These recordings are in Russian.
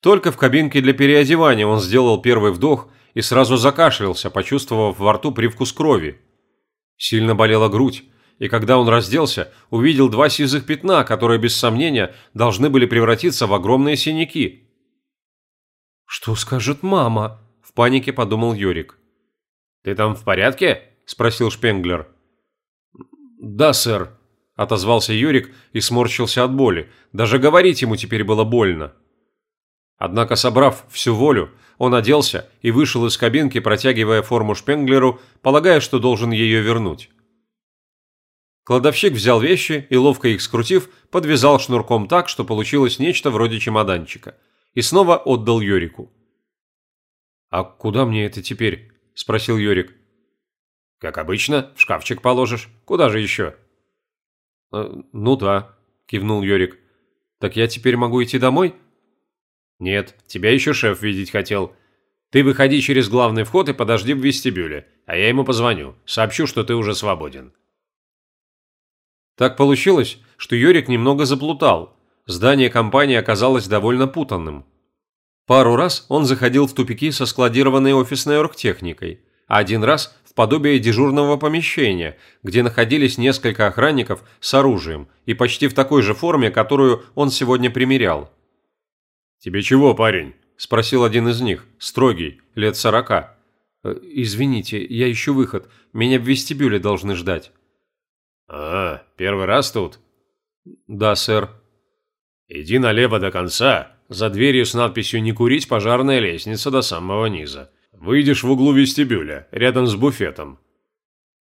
Только в кабинке для переодевания он сделал первый вдох и сразу закашлялся, почувствовав во рту привкус крови. Сильно болела грудь, и когда он разделся, увидел два сизых пятна, которые, без сомнения, должны были превратиться в огромные синяки. «Что скажет мама?» – в панике подумал Юрик. «Ты там в порядке?» – спросил Шпенглер. «Да, сэр», – отозвался Юрик и сморщился от боли. Даже говорить ему теперь было больно. Однако, собрав всю волю, он оделся и вышел из кабинки, протягивая форму Шпенглеру, полагая, что должен ее вернуть. Кладовщик взял вещи и, ловко их скрутив, подвязал шнурком так, что получилось нечто вроде чемоданчика, и снова отдал Йорику. «А куда мне это теперь?» – спросил Йорик. «Как обычно, в шкафчик положишь. Куда же еще?» «Э, «Ну да», – кивнул Йорик. «Так я теперь могу идти домой?» «Нет, тебя еще шеф видеть хотел. Ты выходи через главный вход и подожди в вестибюле, а я ему позвоню, сообщу, что ты уже свободен». Так получилось, что Йорик немного заплутал. Здание компании оказалось довольно путанным. Пару раз он заходил в тупики со складированной офисной оргтехникой, а один раз в подобие дежурного помещения, где находились несколько охранников с оружием и почти в такой же форме, которую он сегодня примерял. «Тебе чего, парень?» – спросил один из них, строгий, лет сорока. «Э, «Извините, я ищу выход. Меня в вестибюле должны ждать». «А, первый раз тут?» «Да, сэр». «Иди налево до конца, за дверью с надписью «Не курить» пожарная лестница до самого низа. Выйдешь в углу вестибюля, рядом с буфетом».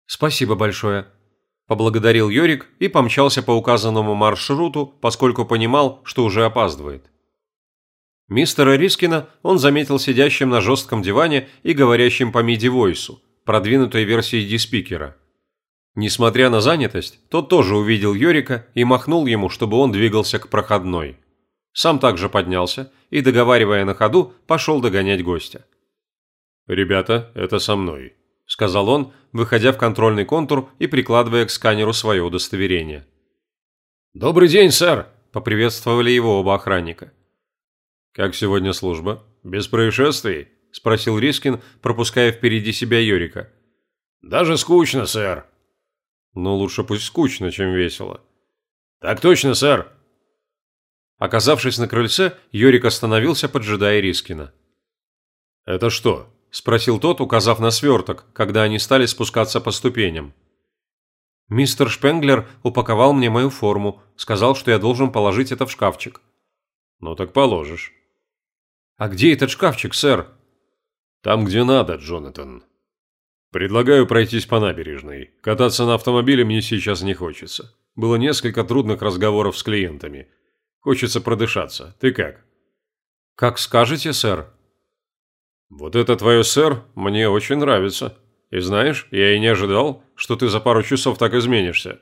«Спасибо большое», – поблагодарил Йорик и помчался по указанному маршруту, поскольку понимал, что уже опаздывает. Мистера Рискина он заметил сидящим на жестком диване и говорящим по MIDI-войсу, продвинутой версии диспикера. Несмотря на занятость, тот тоже увидел Йорика и махнул ему, чтобы он двигался к проходной. Сам также поднялся и, договаривая на ходу, пошел догонять гостя. «Ребята, это со мной», – сказал он, выходя в контрольный контур и прикладывая к сканеру свое удостоверение. «Добрый день, сэр!» – поприветствовали его оба охранника. «Как сегодня служба? Без происшествий?» – спросил Рискин, пропуская впереди себя Йорика. «Даже скучно, сэр», но лучше пусть скучно, чем весело. Так точно, сэр. Оказавшись на крыльце, Йорик остановился, поджидая Рискина. «Это что?» – спросил тот, указав на сверток, когда они стали спускаться по ступеням. «Мистер Шпенглер упаковал мне мою форму, сказал, что я должен положить это в шкафчик». «Ну так положишь». «А где этот шкафчик, сэр?» «Там, где надо, Джонатан. Предлагаю пройтись по набережной. Кататься на автомобиле мне сейчас не хочется. Было несколько трудных разговоров с клиентами. Хочется продышаться. Ты как? Как скажете, сэр. Вот это твое, сэр, мне очень нравится. И знаешь, я и не ожидал, что ты за пару часов так изменишься.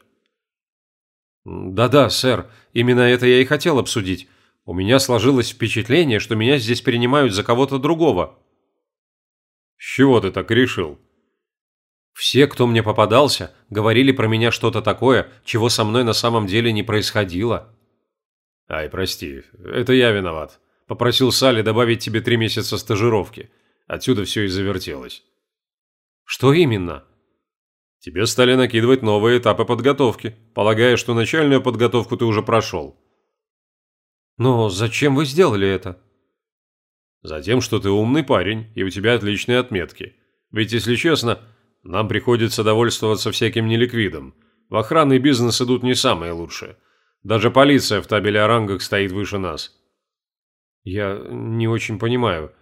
Да-да, сэр, именно это я и хотел обсудить. У меня сложилось впечатление, что меня здесь принимают за кого-то другого. С чего ты так решил? Все, кто мне попадался, говорили про меня что-то такое, чего со мной на самом деле не происходило. Ай, прости, это я виноват. Попросил Салли добавить тебе три месяца стажировки. Отсюда все и завертелось. Что именно? Тебе стали накидывать новые этапы подготовки, полагая, что начальную подготовку ты уже прошел. Но зачем вы сделали это? Затем, что ты умный парень, и у тебя отличные отметки. Ведь, если честно, нам приходится довольствоваться всяким неликвидом. В охранный бизнес идут не самые лучшие. Даже полиция в табеле о рангах стоит выше нас. Я не очень понимаю.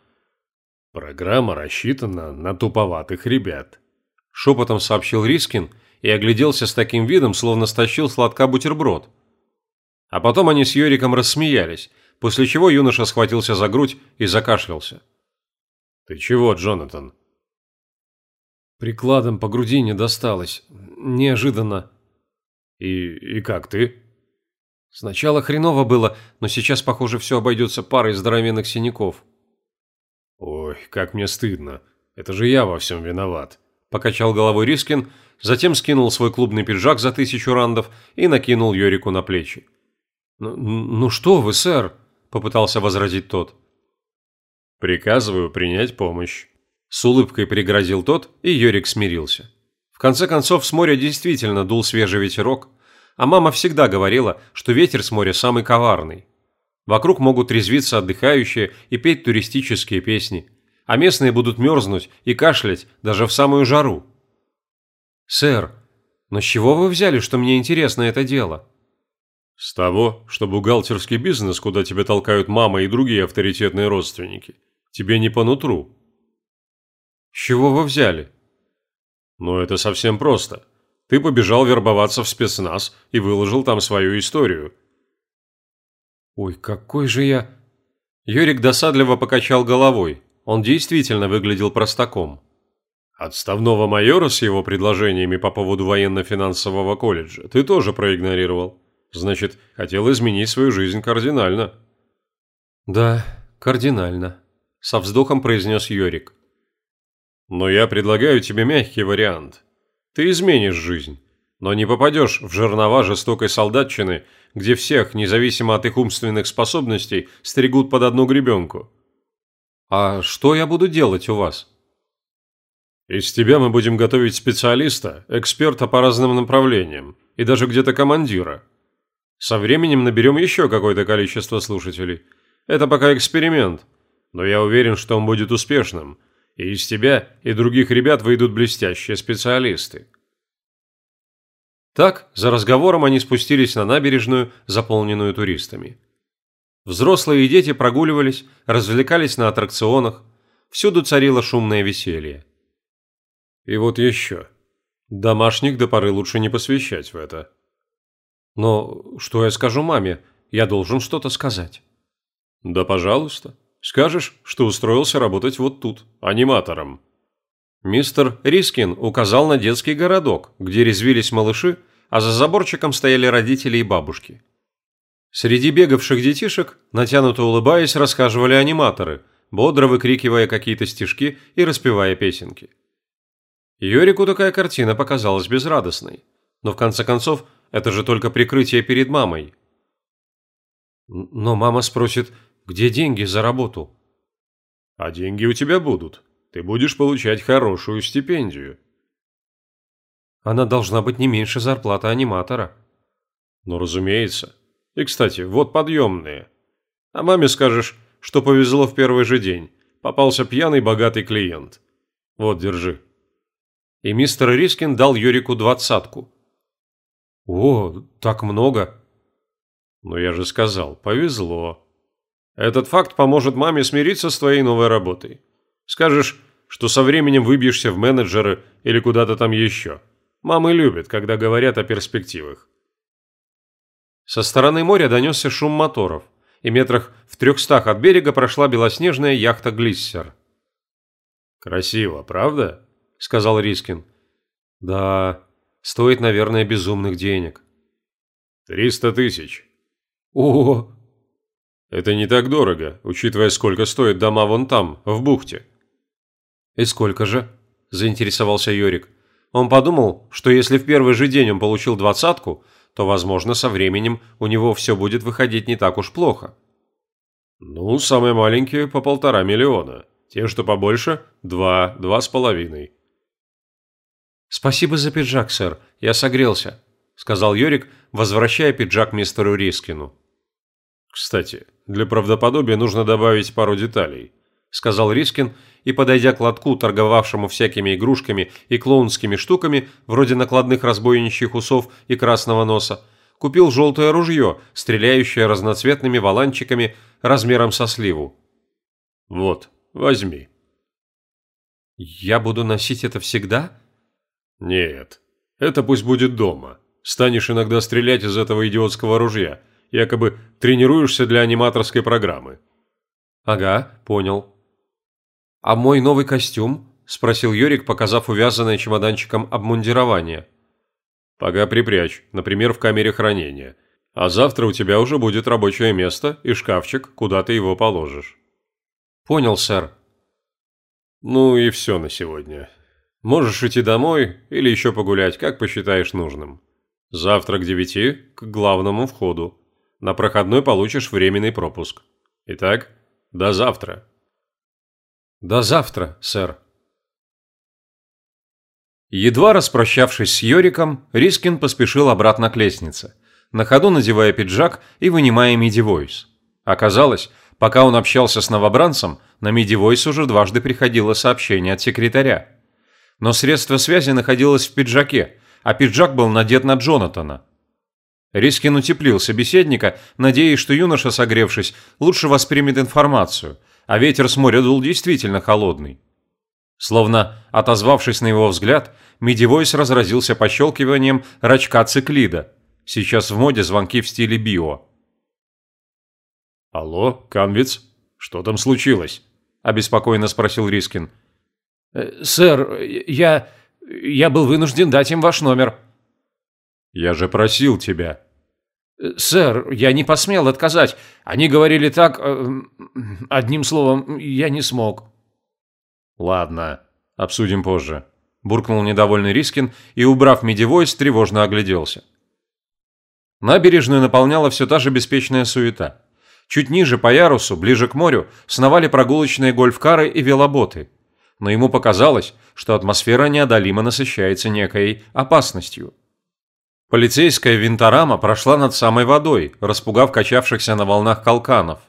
Программа рассчитана на туповатых ребят. Шепотом сообщил Рискин и огляделся с таким видом, словно стащил сладка бутерброд. А потом они с Йориком рассмеялись, после чего юноша схватился за грудь и закашлялся. «Ты чего, Джонатан?» Прикладом по груди не досталось. Неожиданно. И, и как ты? Сначала хреново было, но сейчас, похоже, все обойдется парой здоровенных синяков. Ой, как мне стыдно. Это же я во всем виноват. Покачал головой Рискин, затем скинул свой клубный пиджак за тысячу рандов и накинул Йорику на плечи. «Ну, ну что вы, сэр?» – попытался возразить тот. Приказываю принять помощь. С улыбкой пригрозил тот, и Йорик смирился. В конце концов, с моря действительно дул свежий ветерок, а мама всегда говорила, что ветер с моря самый коварный. Вокруг могут резвиться отдыхающие и петь туристические песни, а местные будут мерзнуть и кашлять даже в самую жару. «Сэр, но с чего вы взяли, что мне интересно это дело?» «С того, что бухгалтерский бизнес, куда тебя толкают мама и другие авторитетные родственники, тебе не по нутру». «С чего вы взяли?» «Ну, это совсем просто. Ты побежал вербоваться в спецназ и выложил там свою историю». «Ой, какой же я...» Юрик досадливо покачал головой. Он действительно выглядел простаком. Отставного майора с его предложениями по поводу военно-финансового колледжа ты тоже проигнорировал. Значит, хотел изменить свою жизнь кардинально. Да, кардинально, со вздохом произнес Йорик. Но я предлагаю тебе мягкий вариант. Ты изменишь жизнь, но не попадешь в жернова жестокой солдатчины, где всех, независимо от их умственных способностей, стригут под одну гребенку. А что я буду делать у вас? Из тебя мы будем готовить специалиста, эксперта по разным направлениям и даже где-то командира. Со временем наберем еще какое-то количество слушателей. Это пока эксперимент, но я уверен, что он будет успешным, и из тебя и других ребят выйдут блестящие специалисты. Так, за разговором они спустились на набережную, заполненную туристами. Взрослые и дети прогуливались, развлекались на аттракционах, всюду царило шумное веселье. И вот еще. Домашних до поры лучше не посвящать в это. Но что я скажу маме? Я должен что-то сказать. Да, пожалуйста. Скажешь, что устроился работать вот тут, аниматором. Мистер Рискин указал на детский городок, где резвились малыши, а за заборчиком стояли родители и бабушки. Среди бегавших детишек, натянуто улыбаясь, расхаживали аниматоры, бодро выкрикивая какие-то стишки и распевая песенки. Йорику такая картина показалась безрадостной. Но в конце концов, это же только прикрытие перед мамой. Но мама спросит, где деньги за работу? А деньги у тебя будут. Ты будешь получать хорошую стипендию. Она должна быть не меньше зарплаты аниматора. Ну, разумеется. И, кстати, вот подъемные. А маме скажешь, что повезло в первый же день. Попался пьяный богатый клиент. Вот, держи и мистер Рискин дал Юрику двадцатку. «О, так много!» «Ну я же сказал, повезло. Этот факт поможет маме смириться с твоей новой работой. Скажешь, что со временем выбьешься в менеджеры или куда-то там еще. Мамы любят, когда говорят о перспективах». Со стороны моря донесся шум моторов, и метрах в трехстах от берега прошла белоснежная яхта «Глиссер». «Красиво, правда?» – сказал Рискин. «Да, стоит, наверное, безумных денег». «Триста тысяч». «О!» «Это не так дорого, учитывая, сколько стоят дома вон там, в бухте». «И сколько же?» – заинтересовался Йорик. Он подумал, что если в первый же день он получил двадцатку, то, возможно, со временем у него все будет выходить не так уж плохо. «Ну, самые маленькие по полтора миллиона. Те, что побольше – два, два с половиной. «Спасибо за пиджак, сэр. Я согрелся», – сказал Йорик, возвращая пиджак мистеру Рискину. «Кстати, для правдоподобия нужно добавить пару деталей», – сказал Рискин и, подойдя к лотку, торговавшему всякими игрушками и клоунскими штуками, вроде накладных разбойничьих усов и красного носа, купил желтое ружье, стреляющее разноцветными валанчиками размером со сливу. «Вот, возьми». «Я буду носить это всегда?» «Нет, это пусть будет дома. Станешь иногда стрелять из этого идиотского ружья. Якобы тренируешься для аниматорской программы». «Ага, понял». «А мой новый костюм?» – спросил Йорик, показав увязанное чемоданчиком обмундирование. «Пока припрячь, например, в камере хранения. А завтра у тебя уже будет рабочее место и шкафчик, куда ты его положишь». «Понял, сэр». «Ну и все на сегодня. Можешь идти домой или еще погулять, как посчитаешь нужным. Завтра к девяти к главному входу. На проходной получишь временный пропуск. Итак, до завтра. До завтра, сэр. Едва распрощавшись с Йориком, Рискин поспешил обратно к лестнице, на ходу надевая пиджак и вынимая миди-войс. Оказалось, пока он общался с новобранцем, на миди-войс уже дважды приходило сообщение от секретаря. Но средство связи находилось в пиджаке, а пиджак был надет на Джонатана. Рискин утеплил собеседника, надеясь, что юноша, согревшись, лучше воспримет информацию, а ветер с моря дул действительно холодный. Словно отозвавшись на его взгляд, Мидивойс разразился пощелкиванием рачка циклида. Сейчас в моде звонки в стиле био. «Алло, Канвиц, что там случилось?» – обеспокоенно спросил Рискин. «Э, «Сэр, я... я был вынужден дать им ваш номер». «Я же просил тебя». «Э, «Сэр, я не посмел отказать. Они говорили так... Э, одним словом, я не смог». «Ладно, обсудим позже», – буркнул недовольный Рискин и, убрав медивойс, тревожно огляделся. Набережную наполняла все та же беспечная суета. Чуть ниже по ярусу, ближе к морю, сновали прогулочные гольф-кары и велоботы. Но ему показалось, что атмосфера неодолимо насыщается некой опасностью. Полицейская винторама прошла над самой водой, распугав качавшихся на волнах колканов.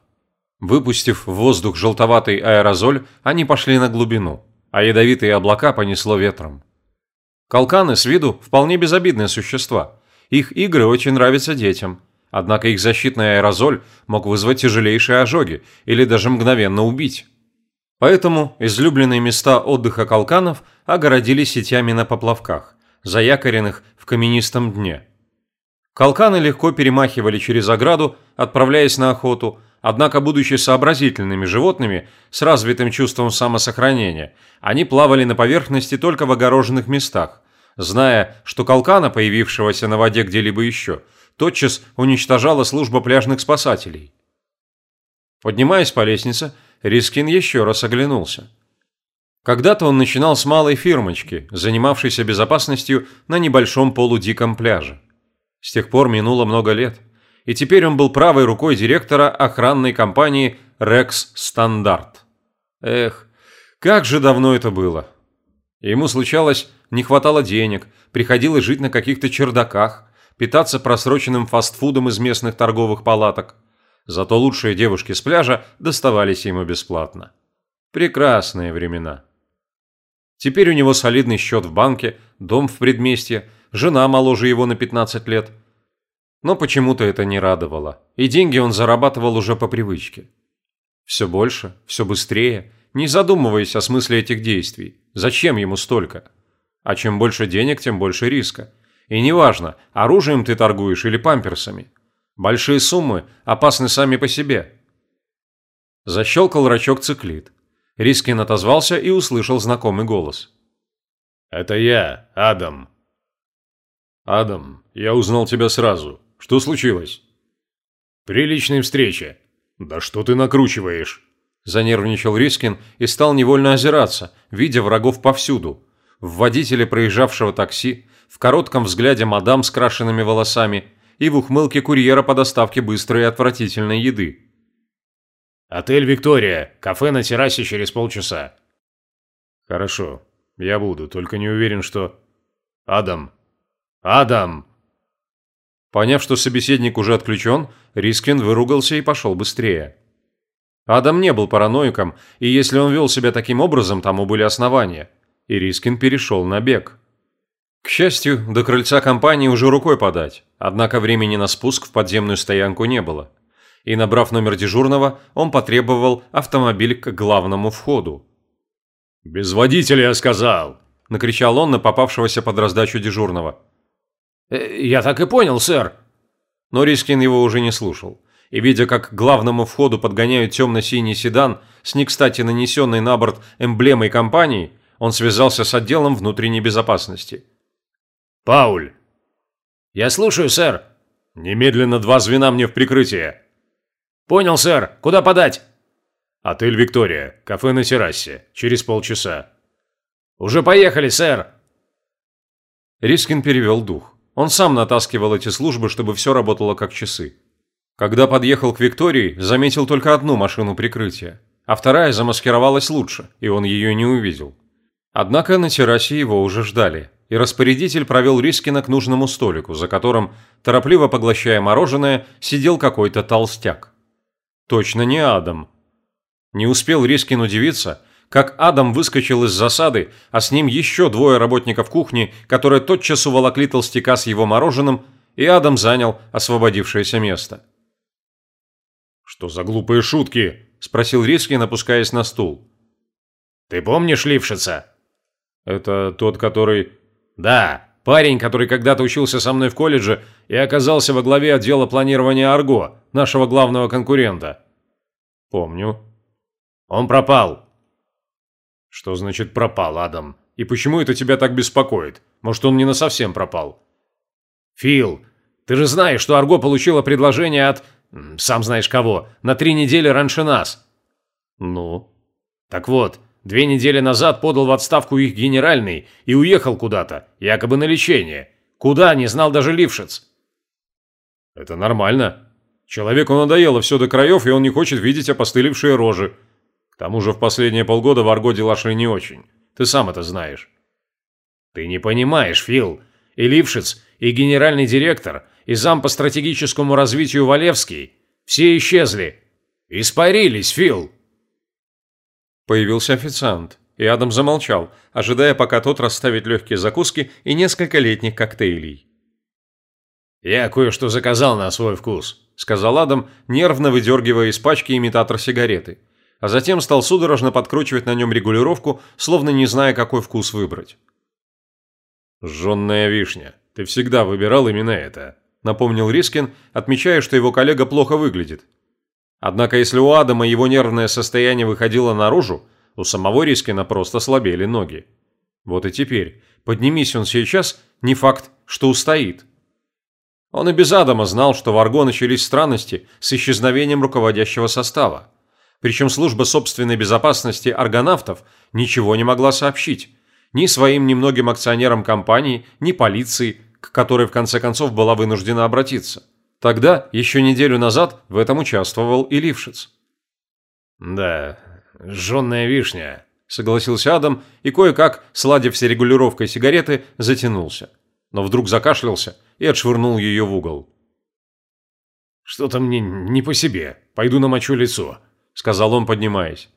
Выпустив в воздух желтоватый аэрозоль, они пошли на глубину, а ядовитые облака понесло ветром. Колканы с виду вполне безобидные существа. Их игры очень нравятся детям, однако их защитный аэрозоль мог вызвать тяжелейшие ожоги или даже мгновенно убить. Поэтому излюбленные места отдыха колканов огородили сетями на поплавках, заякоренных в каменистом дне. Колканы легко перемахивали через ограду, отправляясь на охоту, однако, будучи сообразительными животными с развитым чувством самосохранения, они плавали на поверхности только в огороженных местах, зная, что колкана, появившегося на воде где-либо еще, тотчас уничтожала служба пляжных спасателей. Поднимаясь по лестнице, Рискин еще раз оглянулся. Когда-то он начинал с малой фирмочки, занимавшейся безопасностью на небольшом полудиком пляже. С тех пор минуло много лет, и теперь он был правой рукой директора охранной компании «Рекс Стандарт». Эх, как же давно это было. Ему случалось, не хватало денег, приходилось жить на каких-то чердаках, питаться просроченным фастфудом из местных торговых палаток. Зато лучшие девушки с пляжа доставались ему бесплатно. Прекрасные времена. Теперь у него солидный счет в банке, дом в предместье, жена моложе его на 15 лет. Но почему-то это не радовало, и деньги он зарабатывал уже по привычке. Все больше, все быстрее, не задумываясь о смысле этих действий. Зачем ему столько? А чем больше денег, тем больше риска. И неважно, оружием ты торгуешь или памперсами. Большие суммы опасны сами по себе. Защелкал рачок циклит. Рискин отозвался и услышал знакомый голос. «Это я, Адам». «Адам, я узнал тебя сразу. Что случилось?» «Приличная встреча». «Да что ты накручиваешь?» Занервничал Рискин и стал невольно озираться, видя врагов повсюду. В водителе проезжавшего такси, в коротком взгляде мадам с крашенными волосами и в ухмылке курьера по доставке быстрой и отвратительной еды. «Отель «Виктория», кафе на террасе через полчаса». «Хорошо, я буду, только не уверен, что...» «Адам! Адам!» Поняв, что собеседник уже отключен, Рискин выругался и пошел быстрее. Адам не был параноиком, и если он вел себя таким образом, тому были основания. И Рискин перешел на бег. К счастью, до крыльца компании уже рукой подать, однако времени на спуск в подземную стоянку не было и, набрав номер дежурного, он потребовал автомобиль к главному входу. «Без водителя, я сказал!» – накричал он на попавшегося под раздачу дежурного. «Э, «Я так и понял, сэр!» Но Рискин его уже не слушал. И, видя, как к главному входу подгоняют темно-синий седан с не кстати нанесенной на борт эмблемой компании, он связался с отделом внутренней безопасности. «Пауль!» «Я слушаю, сэр!» «Немедленно два звена мне в прикрытие!» «Понял, сэр. Куда подать?» «Отель «Виктория». Кафе на террасе. Через полчаса». «Уже поехали, сэр!» Рискин перевел дух. Он сам натаскивал эти службы, чтобы все работало как часы. Когда подъехал к Виктории, заметил только одну машину прикрытия. а вторая замаскировалась лучше, и он ее не увидел. Однако на террасе его уже ждали, и распорядитель провел Рискина к нужному столику, за которым, торопливо поглощая мороженое, сидел какой-то толстяк. Точно не Адам. Не успел Рискин удивиться, как Адам выскочил из засады, а с ним еще двое работников кухни, которые тотчас уволокли толстяка с его мороженым, и Адам занял освободившееся место. «Что за глупые шутки?» – спросил Рискин, опускаясь на стул. «Ты помнишь Лившица?» «Это тот, который...» «Да, парень, который когда-то учился со мной в колледже и оказался во главе отдела планирования Арго, нашего главного конкурента». «Помню». «Он пропал». «Что значит пропал, Адам? И почему это тебя так беспокоит? Может, он не насовсем пропал?» «Фил, ты же знаешь, что Арго получила предложение от... сам знаешь кого, на три недели раньше нас». «Ну?» «Так вот, две недели назад подал в отставку их генеральный и уехал куда-то, якобы на лечение. Куда, не знал даже Лившиц». «Это нормально. Человеку надоело все до краев, и он не хочет видеть опостылевшие рожи. К тому же в последние полгода в Арго дела шли не очень. Ты сам это знаешь». «Ты не понимаешь, Фил. И Лившиц, и генеральный директор, и зам по стратегическому развитию Валевский. Все исчезли. Испарились, Фил!» Появился официант, и Адам замолчал, ожидая, пока тот расставит легкие закуски и несколько летних коктейлей. «Я кое-что заказал на свой вкус», – сказал Адам, нервно выдергивая из пачки имитатор сигареты, а затем стал судорожно подкручивать на нем регулировку, словно не зная, какой вкус выбрать. «Жженная вишня. Ты всегда выбирал именно это», – напомнил Рискин, отмечая, что его коллега плохо выглядит. Однако если у Адама его нервное состояние выходило наружу, у самого Рискина просто слабели ноги. Вот и теперь, поднимись он сейчас, не факт, что устоит. Он и без Адама знал, что в Арго начались странности с исчезновением руководящего состава. Причем служба собственной безопасности аргонавтов ничего не могла сообщить, ни своим немногим акционерам компании, ни полиции, к которой в конце концов была вынуждена обратиться. Тогда, еще неделю назад, в этом участвовал и Лившиц. «Да, жженная вишня», – согласился Адам и кое-как, сладив с регулировкой сигареты, затянулся. Но вдруг закашлялся и отшвырнул ее в угол. «Что-то мне не по себе. Пойду намочу лицо», – сказал он, поднимаясь.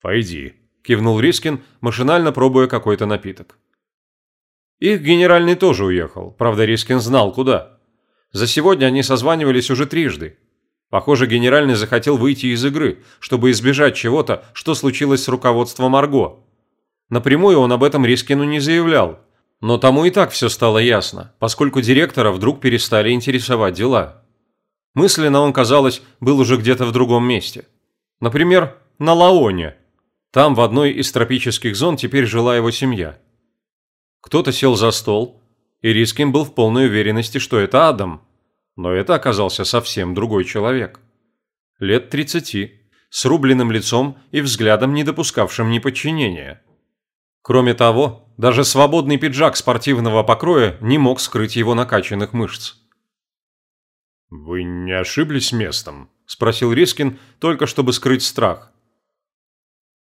«Пойди», кивнул Рискин, машинально пробуя какой-то напиток. Их генеральный тоже уехал, правда Рискин знал куда. За сегодня они созванивались уже трижды. Похоже, генеральный захотел выйти из игры, чтобы избежать чего-то, что случилось с руководством Арго. Напрямую он об этом Рискину не заявлял, но тому и так все стало ясно, поскольку директора вдруг перестали интересовать дела. Мысленно он, казалось, был уже где-то в другом месте. Например, на Лаоне – там, в одной из тропических зон, теперь жила его семья. Кто-то сел за стол, и Рискин был в полной уверенности, что это Адам. Но это оказался совсем другой человек. Лет 30, с рубленным лицом и взглядом, не допускавшим неподчинения. Кроме того, даже свободный пиджак спортивного покроя не мог скрыть его накачанных мышц. «Вы не ошиблись местом?» – спросил Рискин, только чтобы скрыть страх.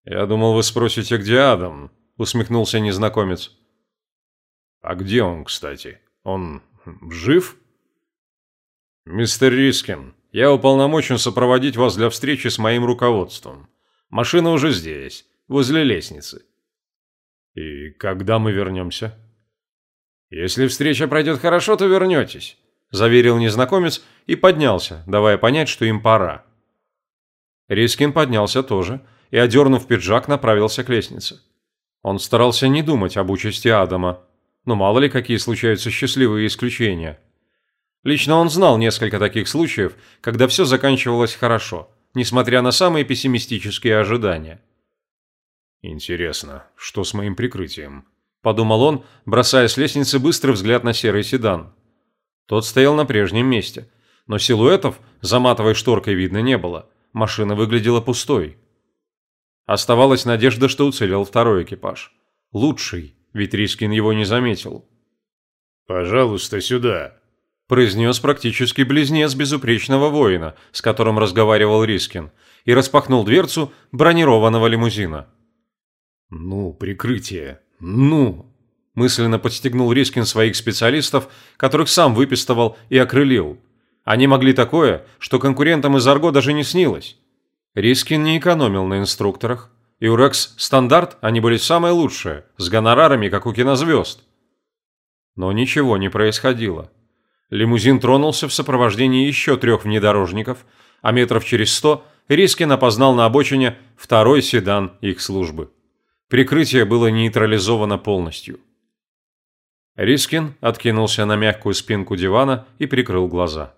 «Я думал, вы спросите, где Адам», – усмехнулся незнакомец. «А где он, кстати? Он жив?» «Мистер Рискин, я уполномочен сопроводить вас для встречи с моим руководством. Машина уже здесь, возле лестницы». «И когда мы вернемся?» «Если встреча пройдет хорошо, то вернетесь», – заверил незнакомец и поднялся, давая понять, что им пора. Рискин поднялся тоже – и, одернув пиджак, направился к лестнице. Он старался не думать об участи Адама, но мало ли какие случаются счастливые исключения. Лично он знал несколько таких случаев, когда все заканчивалось хорошо, несмотря на самые пессимистические ожидания. «Интересно, что с моим прикрытием?» – подумал он, бросая с лестницы быстрый взгляд на серый седан. Тот стоял на прежнем месте, но силуэтов за матовой шторкой видно не было, машина выглядела пустой. Оставалась надежда, что уцелел второй экипаж. Лучший, ведь Рискин его не заметил. «Пожалуйста, сюда», – произнес практически близнец безупречного воина, с которым разговаривал Рискин, и распахнул дверцу бронированного лимузина. «Ну, прикрытие! Ну!» Мысленно подстегнул Рискин своих специалистов, которых сам выпестывал и окрылил. Они могли такое, что конкурентам из Арго даже не снилось. Рискин не экономил на инструкторах, и у Рекс Стандарт они были самые лучшие, с гонорарами, как у кинозвезд. Но ничего не происходило. Лимузин тронулся в сопровождении еще трех внедорожников, а метров через сто Рискин опознал на обочине второй седан их службы. Прикрытие было нейтрализовано полностью. Рискин откинулся на мягкую спинку дивана и прикрыл глаза.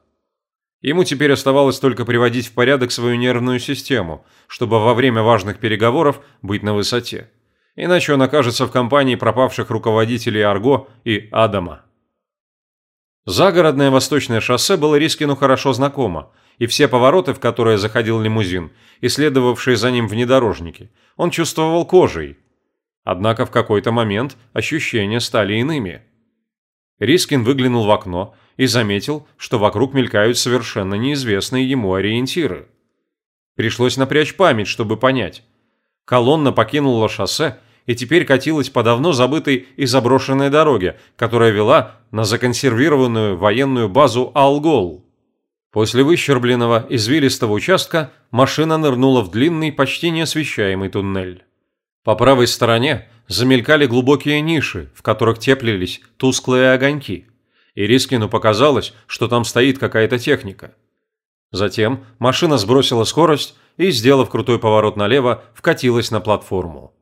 Ему теперь оставалось только приводить в порядок свою нервную систему, чтобы во время важных переговоров быть на высоте. Иначе он окажется в компании пропавших руководителей Арго и Адама. Загородное восточное шоссе было Рискину хорошо знакомо, и все повороты, в которые заходил лимузин, и следовавшие за ним внедорожники, он чувствовал кожей. Однако в какой-то момент ощущения стали иными. Рискин выглянул в окно и заметил, что вокруг мелькают совершенно неизвестные ему ориентиры. Пришлось напрячь память, чтобы понять. Колонна покинула шоссе и теперь катилась по давно забытой и заброшенной дороге, которая вела на законсервированную военную базу Алгол. После выщербленного извилистого участка машина нырнула в длинный, почти неосвещаемый туннель. По правой стороне замелькали глубокие ниши, в которых теплились тусклые огоньки, и Рискину показалось, что там стоит какая-то техника. Затем машина сбросила скорость и, сделав крутой поворот налево, вкатилась на платформу.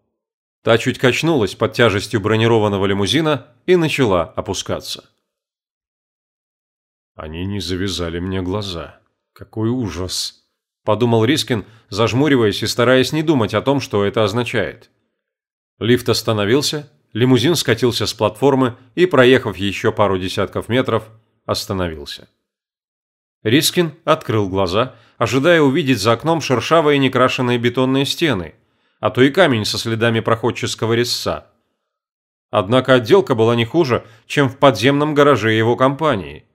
Та чуть качнулась под тяжестью бронированного лимузина и начала опускаться. «Они не завязали мне глаза. Какой ужас!» – подумал Рискин, зажмуриваясь и стараясь не думать о том, что это означает. Лифт остановился, лимузин скатился с платформы и, проехав еще пару десятков метров, остановился. Рискин открыл глаза, ожидая увидеть за окном шершавые некрашенные бетонные стены – а то и камень со следами проходческого резца. Однако отделка была не хуже, чем в подземном гараже его компании.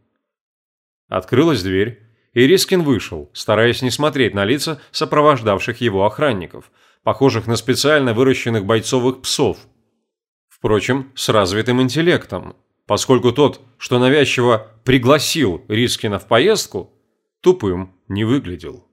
Открылась дверь, и Рискин вышел, стараясь не смотреть на лица сопровождавших его охранников, похожих на специально выращенных бойцовых псов. Впрочем, с развитым интеллектом, поскольку тот, что навязчиво пригласил Рискина в поездку, тупым не выглядел.